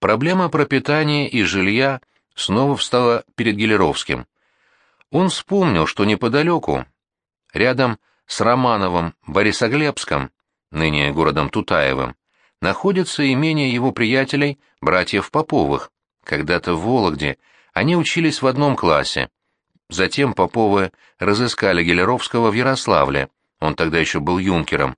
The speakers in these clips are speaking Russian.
Проблема пропитания и жилья снова встала перед Гелеровским. Он вспомнил, что неподалеку, рядом с Романовым Борисоглебском, ныне городом Тутаевым, находится имение его приятелей, братьев Поповых. Когда-то в Вологде они учились в одном классе. Затем Поповы разыскали Гелеровского в Ярославле, он тогда еще был юнкером.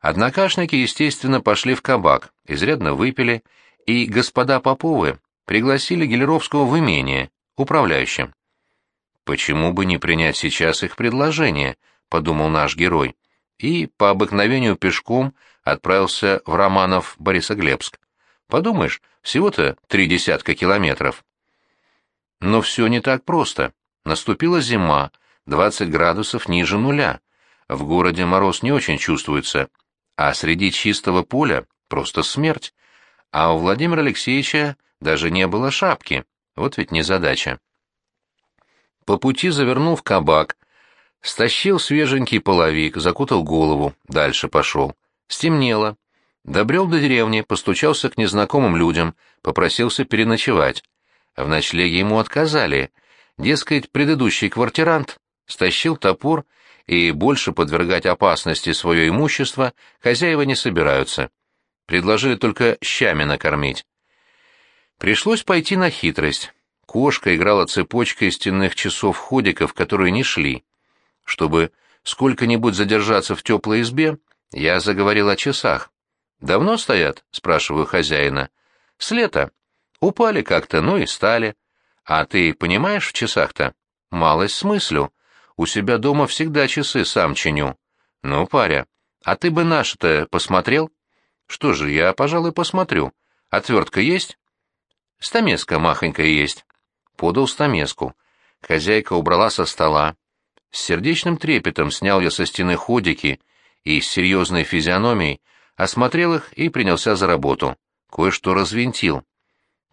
Однокашники, естественно, пошли в кабак, изрядно выпили, и господа Поповы пригласили Гелеровского в имение, управляющим. «Почему бы не принять сейчас их предложение?» — подумал наш герой, и по обыкновению пешком отправился в Романов Борисоглебск. Подумаешь, всего-то три десятка километров. Но все не так просто. Наступила зима, 20 градусов ниже нуля. В городе мороз не очень чувствуется, а среди чистого поля просто смерть. А у Владимира Алексеевича даже не было шапки. Вот ведь незадача. По пути завернул в кабак, стащил свеженький половик, закутал голову, дальше пошел. Стемнело. Добрел до деревни, постучался к незнакомым людям, попросился переночевать. В ночлеге ему отказали. Дескать, предыдущий квартирант стащил топор, и больше подвергать опасности свое имущество хозяева не собираются. Предложили только щами накормить. Пришлось пойти на хитрость. Кошка играла цепочкой стенных часов-ходиков, которые не шли. Чтобы сколько-нибудь задержаться в теплой избе, я заговорил о часах. «Давно стоят?» — спрашиваю хозяина. «С лета. Упали как-то, ну и стали. А ты понимаешь в часах-то? Малость смыслю. У себя дома всегда часы сам чиню. Ну, паря, а ты бы наши-то посмотрел? Что же, я, пожалуй, посмотрю. Отвертка есть? Стамеска махонькая есть. Подал стамеску. Хозяйка убрала со стола. С сердечным трепетом снял я со стены ходики и с серьезной физиономией осмотрел их и принялся за работу. Кое-что развинтил.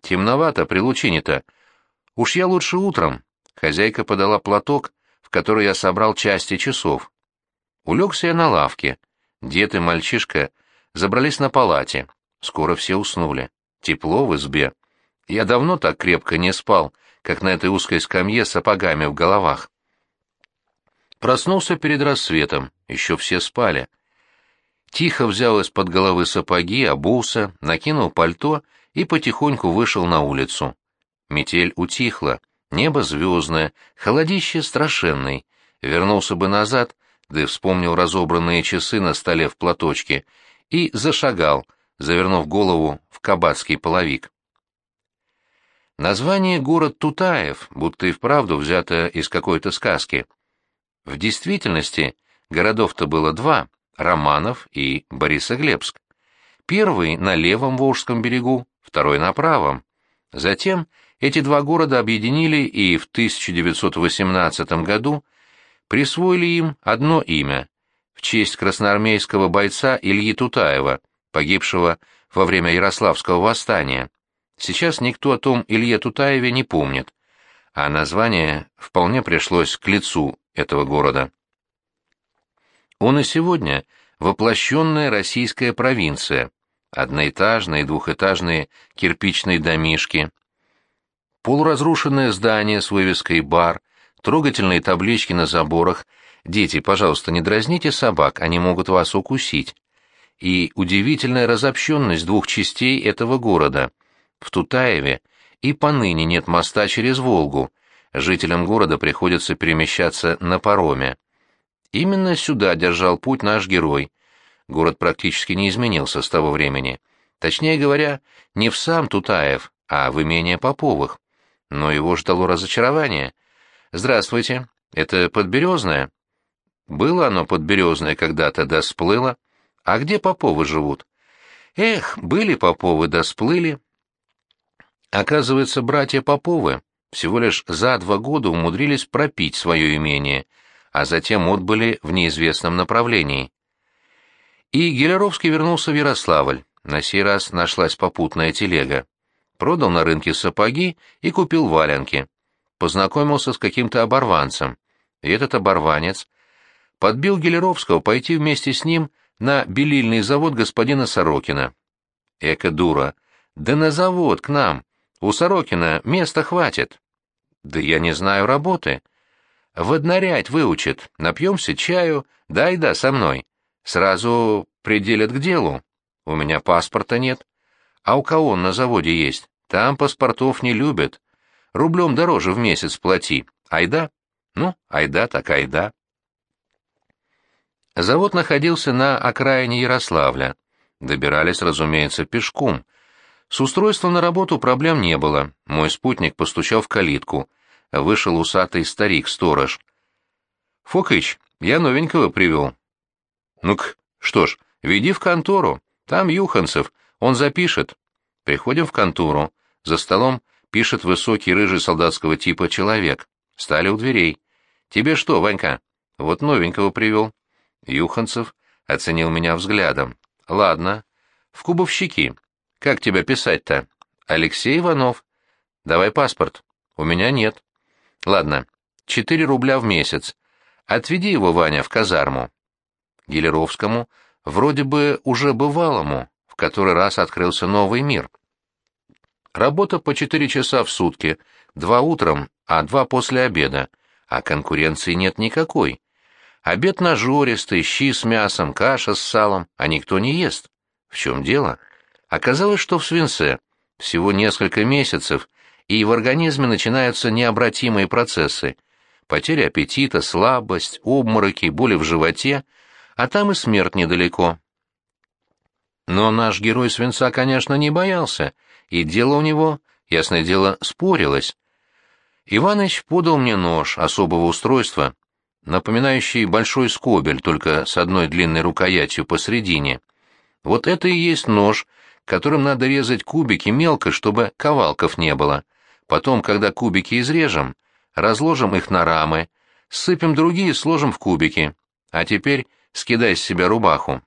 Темновато при лучине-то. Уж я лучше утром. Хозяйка подала платок, в который я собрал части часов. Улегся я на лавке. Дед и мальчишка забрались на палате. Скоро все уснули. Тепло в избе. Я давно так крепко не спал, как на этой узкой скамье с сапогами в головах. Проснулся перед рассветом, еще все спали. Тихо взял из-под головы сапоги, обулся, накинул пальто и потихоньку вышел на улицу. Метель утихла, небо звездное, холодище страшенный. Вернулся бы назад, да и вспомнил разобранные часы на столе в платочке, и зашагал, завернув голову в кабацкий половик. Название город Тутаев, будто и вправду взято из какой-то сказки. В действительности городов-то было два — Романов и Борисоглебск. Первый на левом Волжском берегу, второй на правом. Затем эти два города объединили и в 1918 году присвоили им одно имя в честь красноармейского бойца Ильи Тутаева, погибшего во время Ярославского восстания. Сейчас никто о том Илье Тутаеве не помнит, а название вполне пришлось к лицу этого города. Он и сегодня воплощенная российская провинция, одноэтажные двухэтажные кирпичные домишки, полуразрушенное здание с вывеской «бар», трогательные таблички на заборах «Дети, пожалуйста, не дразните собак, они могут вас укусить», и удивительная разобщенность двух частей этого города — в Тутаеве и поныне нет моста через Волгу, жителям города приходится перемещаться на пароме. Именно сюда держал путь наш герой. Город практически не изменился с того времени. Точнее говоря, не в сам Тутаев, а в имение Поповых. Но его ждало разочарование. «Здравствуйте, это Подберезное?» Было оно Подберезное когда-то, да сплыло. А где Поповы живут? Эх, были Поповы, да сплыли. Оказывается, братья Поповы всего лишь за два года умудрились пропить свое имение, а затем отбыли в неизвестном направлении. И Гелеровский вернулся в Ярославль. На сей раз нашлась попутная телега. Продал на рынке сапоги и купил валенки. Познакомился с каким-то оборванцем. И этот оборванец подбил Гелеровского пойти вместе с ним на белильный завод господина Сорокина. Эка дура, Да на завод, к нам. У Сорокина места хватит. Да я не знаю работы. Воднарять выучит, напьемся чаю, дай да со мной. Сразу приделят к делу. У меня паспорта нет. А у кого он на заводе есть? Там паспортов не любят. Рублем дороже в месяц плати. Айда? Ну, айда так айда. Завод находился на окраине Ярославля. Добирались, разумеется, пешком. С устройством на работу проблем не было. Мой спутник постучал в калитку. Вышел усатый старик-сторож. «Фокыч, я новенького привел». «Ну-ка, что ж, веди в контору. Там Юханцев, он запишет». Приходим в контору. За столом пишет высокий рыжий солдатского типа человек. Стали у дверей. «Тебе что, Ванька?» «Вот новенького привел». Юханцев оценил меня взглядом. «Ладно. В кубовщики. Как тебя писать-то?» «Алексей Иванов». «Давай паспорт». «У меня нет». «Ладно. Четыре рубля в месяц. Отведи его, Ваня, в казарму». Гелеровскому, вроде бы уже бывалому, в который раз открылся новый мир. Работа по четыре часа в сутки, два утром, а два после обеда, а конкуренции нет никакой. Обед нажористый, щи с мясом, каша с салом, а никто не ест. В чем дело? Оказалось, что в свинце всего несколько месяцев, и в организме начинаются необратимые процессы. Потеря аппетита, слабость, обмороки, боли в животе, а там и смерть недалеко. Но наш герой свинца, конечно, не боялся, и дело у него, ясное дело, спорилось. Иваныч подал мне нож особого устройства, напоминающий большой скобель, только с одной длинной рукоятью посредине. Вот это и есть нож, которым надо резать кубики мелко, чтобы ковалков не было. Потом, когда кубики изрежем, разложим их на рамы, сыпем другие, сложим в кубики. А теперь скидай с себя рубаху.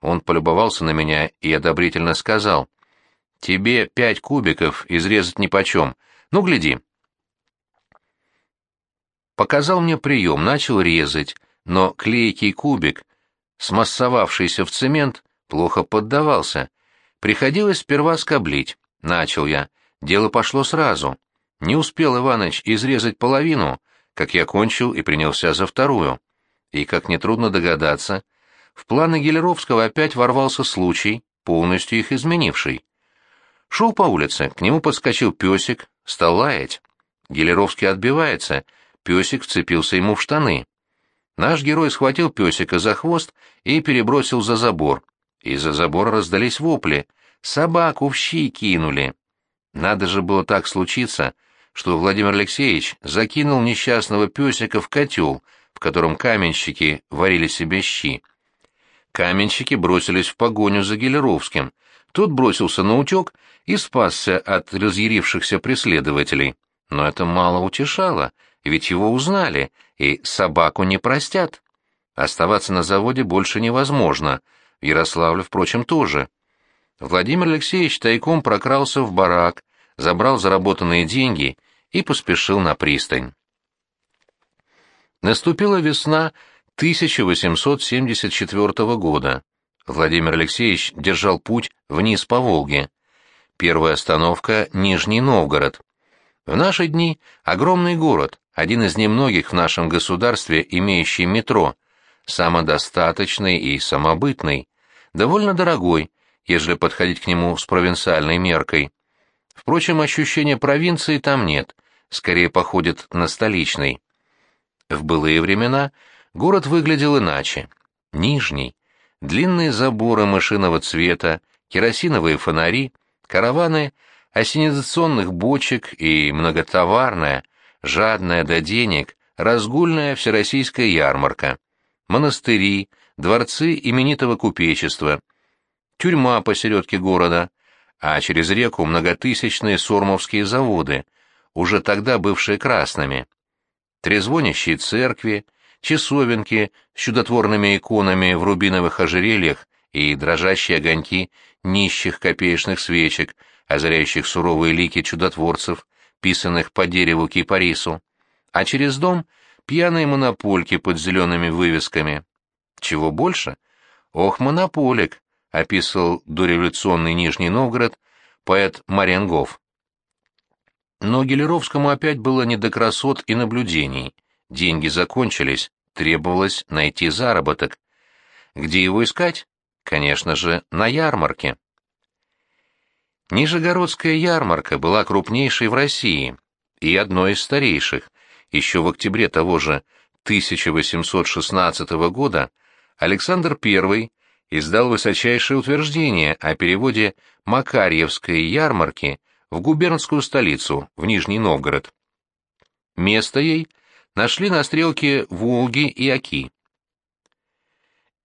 Он полюбовался на меня и одобрительно сказал, «Тебе пять кубиков изрезать нипочем. Ну, гляди». Показал мне прием, начал резать, но клейкий кубик, смассовавшийся в цемент, плохо поддавался. Приходилось сперва скоблить. Начал я. Дело пошло сразу. Не успел Иваныч изрезать половину, как я кончил и принялся за вторую. И, как нетрудно догадаться, в планы Гелеровского опять ворвался случай, полностью их изменивший. Шел по улице, к нему подскочил песик, стал лаять. Гелеровский отбивается, песик вцепился ему в штаны. Наш герой схватил песика за хвост и перебросил за забор. Из-за забора раздались вопли. «Собаку в щи кинули!» Надо же было так случиться, что Владимир Алексеевич закинул несчастного песика в котел, в котором каменщики варили себе щи. Каменщики бросились в погоню за Гелеровским. Тот бросился на утек и спасся от разъярившихся преследователей. Но это мало утешало — ведь его узнали, и собаку не простят. Оставаться на заводе больше невозможно, в Ярославле, впрочем, тоже. Владимир Алексеевич тайком прокрался в барак, забрал заработанные деньги и поспешил на пристань. Наступила весна 1874 года. Владимир Алексеевич держал путь вниз по Волге. Первая остановка — Нижний Новгород. В наши дни огромный город, один из немногих в нашем государстве, имеющий метро, самодостаточный и самобытный, довольно дорогой, ежели подходить к нему с провинциальной меркой. Впрочем, ощущения провинции там нет, скорее походит на столичный. В былые времена город выглядел иначе. Нижний, длинные заборы мышиного цвета, керосиновые фонари, караваны осенизационных бочек и многотоварная, жадная до денег, разгульная всероссийская ярмарка, монастыри, дворцы именитого купечества, тюрьма посередке города, а через реку многотысячные сормовские заводы, уже тогда бывшие красными, трезвонящие церкви, часовенки с чудотворными иконами в рубиновых ожерельях и дрожащие огоньки нищих копеечных свечек, озаряющих суровые лики чудотворцев, писанных по дереву кипарису, а через дом пьяные монопольки под зелеными вывесками. Чего больше? Ох, монополик, описывал дореволюционный Нижний Новгород поэт Маренгов. Но Гелеровскому опять было не до красот и наблюдений. Деньги закончились, требовалось найти заработок. Где его искать? Конечно же, на ярмарке. Нижегородская ярмарка была крупнейшей в России и одной из старейших. Еще в октябре того же 1816 года Александр I издал высочайшее утверждение о переводе Макарьевской ярмарки в губернскую столицу, в Нижний Новгород. Место ей нашли на стрелке Волги и Оки.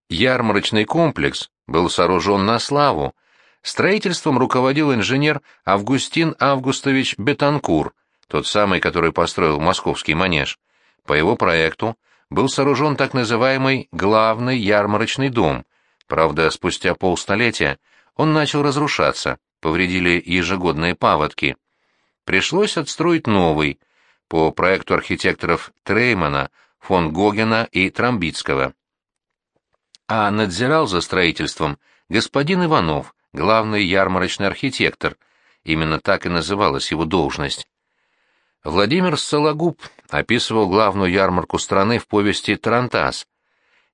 Ярмарочный комплекс был сооружен на славу, Строительством руководил инженер Августин Августович Бетанкур, тот самый, который построил московский манеж. По его проекту был сооружен так называемый главный ярмарочный дом. Правда, спустя полстолетия он начал разрушаться, повредили ежегодные паводки. Пришлось отстроить новый, по проекту архитекторов Треймана, фон Гогена и Трамбицкого. А надзирал за строительством господин Иванов, главный ярмарочный архитектор, именно так и называлась его должность. Владимир Сологуб описывал главную ярмарку страны в повести «Тарантас».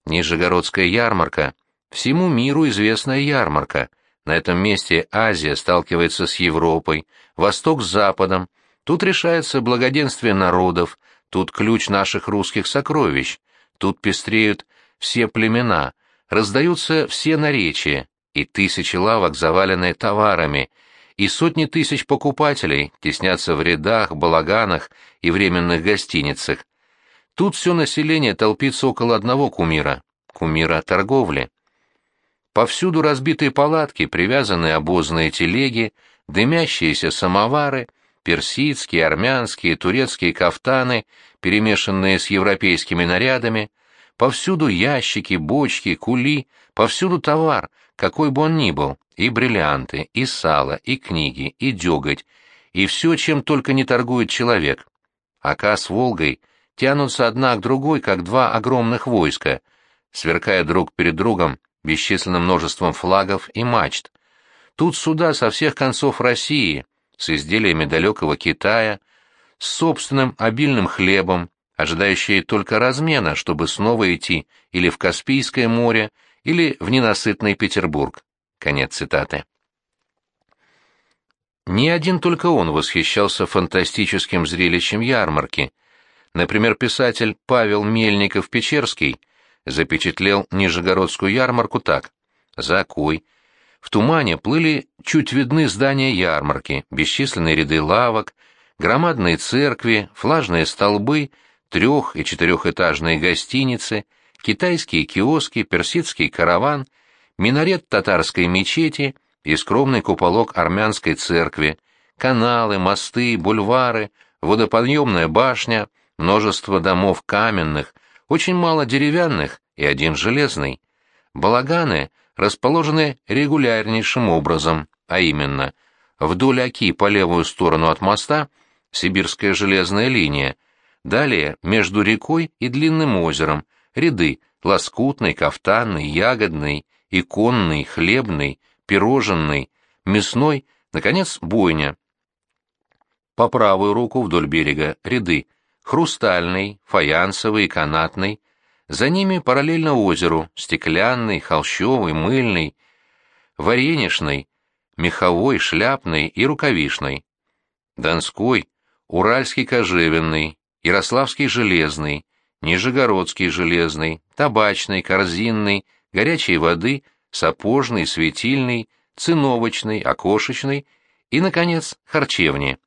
Нижегородская ярмарка — всему миру известная ярмарка. На этом месте Азия сталкивается с Европой, Восток с Западом. Тут решается благоденствие народов, тут ключ наших русских сокровищ, тут пестреют все племена, раздаются все наречия, и тысячи лавок, заваленные товарами, и сотни тысяч покупателей теснятся в рядах, балаганах и временных гостиницах. Тут все население толпится около одного кумира — кумира торговли. Повсюду разбитые палатки, привязанные обозные телеги, дымящиеся самовары, персидские, армянские, турецкие кафтаны, перемешанные с европейскими нарядами, повсюду ящики, бочки, кули, повсюду товар — какой бы он ни был, и бриллианты, и сало, и книги, и деготь, и все, чем только не торгует человек. Ака с Волгой тянутся одна к другой, как два огромных войска, сверкая друг перед другом бесчисленным множеством флагов и мачт. Тут суда со всех концов России, с изделиями далекого Китая, с собственным обильным хлебом, ожидающие только размена, чтобы снова идти или в Каспийское море, или в ненасытный Петербург. Конец цитаты. Не один только он восхищался фантастическим зрелищем ярмарки. Например, писатель Павел Мельников-Печерский запечатлел Нижегородскую ярмарку так. За окой в тумане плыли чуть видны здания ярмарки, бесчисленные ряды лавок, громадные церкви, флажные столбы, трех- и четырехэтажные гостиницы — китайские киоски, персидский караван, минарет татарской мечети и скромный куполок армянской церкви, каналы, мосты, бульвары, водоподъемная башня, множество домов каменных, очень мало деревянных и один железный. Балаганы расположены регулярнейшим образом, а именно, вдоль Оки по левую сторону от моста Сибирская железная линия, далее между рекой и длинным озером – ряды лоскутный, кафтанный, ягодный, иконный, хлебный, пироженный, мясной, наконец, бойня. По правую руку вдоль берега ряды хрустальный, фаянсовый, канатный, за ними параллельно озеру стеклянный, холщовый, мыльный, варенишный, меховой, шляпный и рукавишный. Донской, Уральский кожевенный, Ярославский железный, Нижегородский железный, табачный, корзинный, горячей воды, сапожный, светильный, циновочный, окошечный и, наконец, харчевни.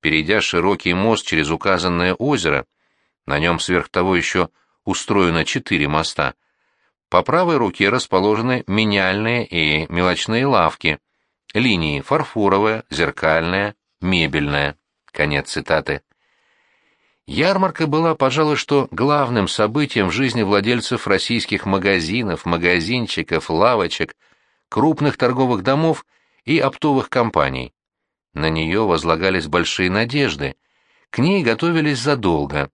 Перейдя широкий мост через указанное озеро, на нем сверх того еще устроено четыре моста, по правой руке расположены меняльные и мелочные лавки, линии фарфоровая, зеркальная, мебельная. Конец цитаты. Ярмарка была, пожалуй, что главным событием в жизни владельцев российских магазинов, магазинчиков, лавочек, крупных торговых домов и оптовых компаний. На нее возлагались большие надежды, к ней готовились задолго.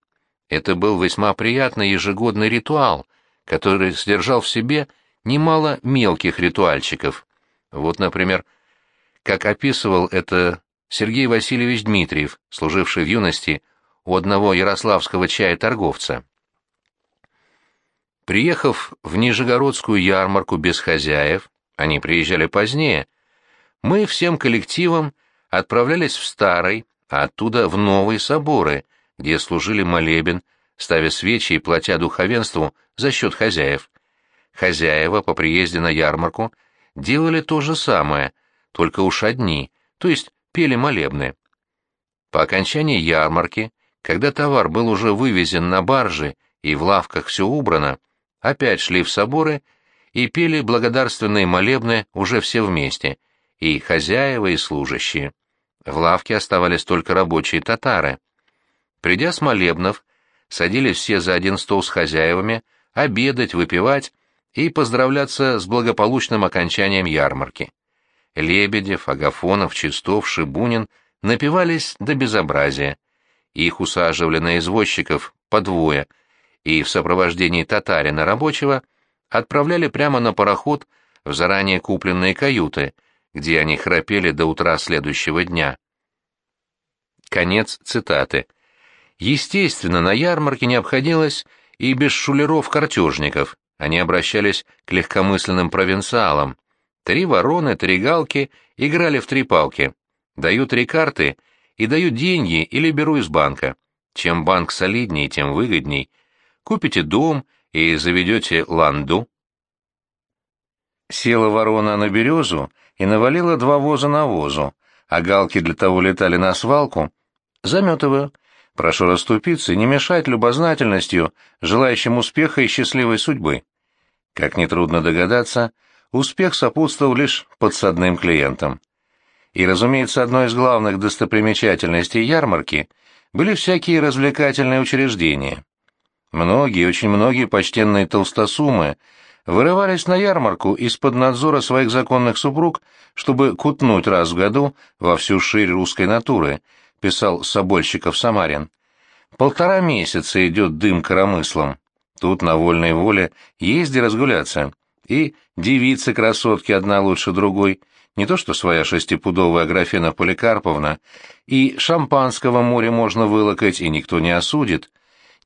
Это был весьма приятный ежегодный ритуал, который содержал в себе немало мелких ритуальчиков. Вот, например, как описывал это Сергей Васильевич Дмитриев, служивший в юности у одного ярославского чая-торговца. Приехав в Нижегородскую ярмарку без хозяев, они приезжали позднее, мы всем коллективом отправлялись в старый, а оттуда в новые соборы, где служили молебен, ставя свечи и платя духовенству за счет хозяев. Хозяева по приезде на ярмарку делали то же самое, только уж одни, то есть пели молебны. По окончании ярмарки, когда товар был уже вывезен на баржи и в лавках все убрано, опять шли в соборы и пели благодарственные молебны уже все вместе, и хозяева, и служащие. В лавке оставались только рабочие татары. Придя с молебнов, садились все за один стол с хозяевами, обедать, выпивать и поздравляться с благополучным окончанием ярмарки. Лебедев, Агафонов, Чистов, Шибунин напивались до безобразия. Их усаживали на извозчиков по двое, и в сопровождении татарина рабочего отправляли прямо на пароход в заранее купленные каюты, где они храпели до утра следующего дня. Конец цитаты. Естественно, на ярмарке не обходилось и без шулеров-картежников, они обращались к легкомысленным провинциалам. Три вороны, три галки играли в три палки. Даю три карты и даю деньги или беру из банка. Чем банк солиднее, тем выгодней. Купите дом и заведете ланду. Села ворона на березу и навалила два воза на возу, а галки для того летали на свалку. Заметываю. Прошу расступиться и не мешать любознательностью, желающим успеха и счастливой судьбы. Как нетрудно догадаться, успех сопутствовал лишь подсадным клиентам. И, разумеется, одной из главных достопримечательностей ярмарки были всякие развлекательные учреждения. Многие, очень многие почтенные толстосумы вырывались на ярмарку из-под надзора своих законных супруг, чтобы кутнуть раз в году во всю ширь русской натуры, писал Собольщиков Самарин. Полтора месяца идет дым коромыслом. Тут на вольной воле езди разгуляться. И девицы-красотки одна лучше другой, не то что своя шестипудовая Аграфена Поликарповна, и шампанского море можно вылокать, и никто не осудит.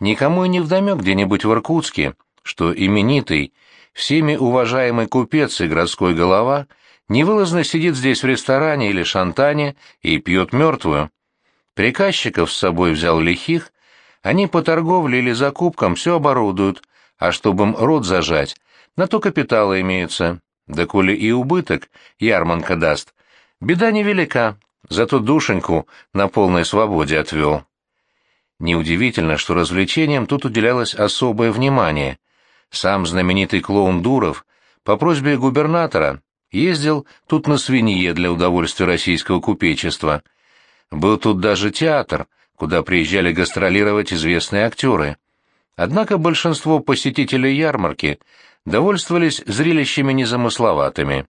Никому и не вдомек где-нибудь в Иркутске, что именитый, всеми уважаемый купец и городской голова невылазно сидит здесь в ресторане или шантане и пьет мертвую. Приказчиков с собой взял лихих, они по торговле или закупкам все оборудуют, а чтобы им рот зажать, на то капиталы имеются. Да коли и убыток ярманка даст, беда невелика, зато душеньку на полной свободе отвел. Неудивительно, что развлечениям тут уделялось особое внимание. Сам знаменитый клоун Дуров по просьбе губернатора ездил тут на свинье для удовольствия российского купечества. Был тут даже театр, куда приезжали гастролировать известные актеры. Однако большинство посетителей ярмарки довольствовались зрелищами незамысловатыми.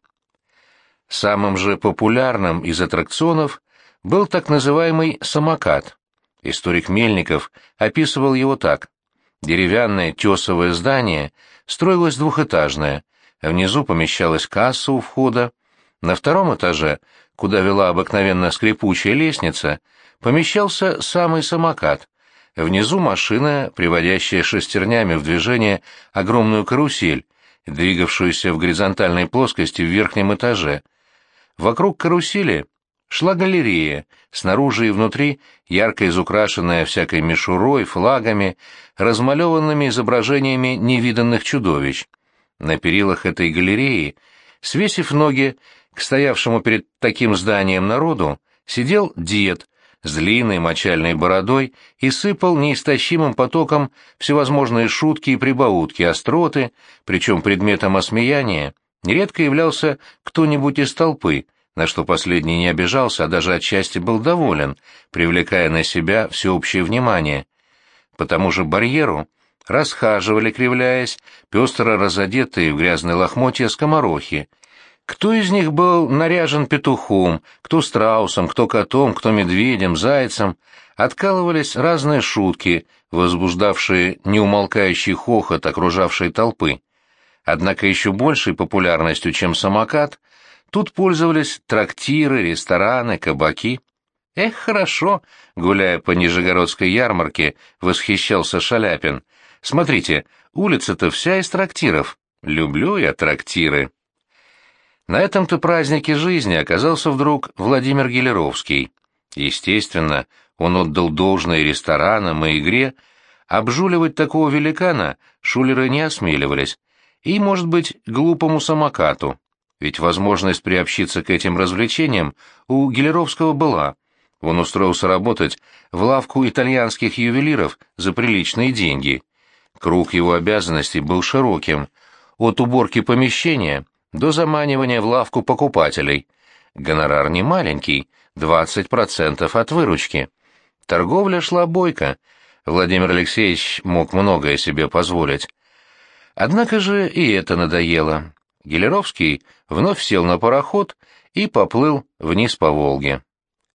Самым же популярным из аттракционов был так называемый «самокат». Историк Мельников описывал его так. Деревянное тесовое здание строилось двухэтажное, внизу помещалась касса у входа, на втором этаже, куда вела обыкновенно скрипучая лестница, помещался самый самокат. Внизу машина, приводящая шестернями в движение огромную карусель, двигавшуюся в горизонтальной плоскости в верхнем этаже. Вокруг карусели шла галерея, снаружи и внутри ярко изукрашенная всякой мишурой, флагами, размалеванными изображениями невиданных чудовищ. На перилах этой галереи, свесив ноги к стоявшему перед таким зданием народу, сидел дед с длинной мочальной бородой и сыпал неистощимым потоком всевозможные шутки и прибаутки, остроты, причем предметом осмеяния нередко являлся кто-нибудь из толпы, на что последний не обижался, а даже отчасти был доволен, привлекая на себя всеобщее внимание. По тому же барьеру расхаживали, кривляясь, пестро разодетые в грязные лохмотья скоморохи, кто из них был наряжен петухом, кто страусом, кто котом, кто медведем, зайцем, откалывались разные шутки, возбуждавшие неумолкающий хохот окружавшей толпы. Однако еще большей популярностью, чем самокат, Тут пользовались трактиры, рестораны, кабаки. Эх, хорошо, гуляя по Нижегородской ярмарке, восхищался Шаляпин. Смотрите, улица-то вся из трактиров. Люблю я трактиры. На этом-то празднике жизни оказался вдруг Владимир Гелеровский. Естественно, он отдал должное ресторанам и игре, обжуливать такого великана шулеры не осмеливались, и, может быть, глупому самокату, ведь возможность приобщиться к этим развлечениям у Гелеровского была. Он устроился работать в лавку итальянских ювелиров за приличные деньги. Круг его обязанностей был широким, от уборки помещения до заманивания в лавку покупателей. Гонорар не маленький, 20% от выручки. Торговля шла бойко. Владимир Алексеевич мог многое себе позволить. Однако же и это надоело. Гелеровский вновь сел на пароход и поплыл вниз по Волге.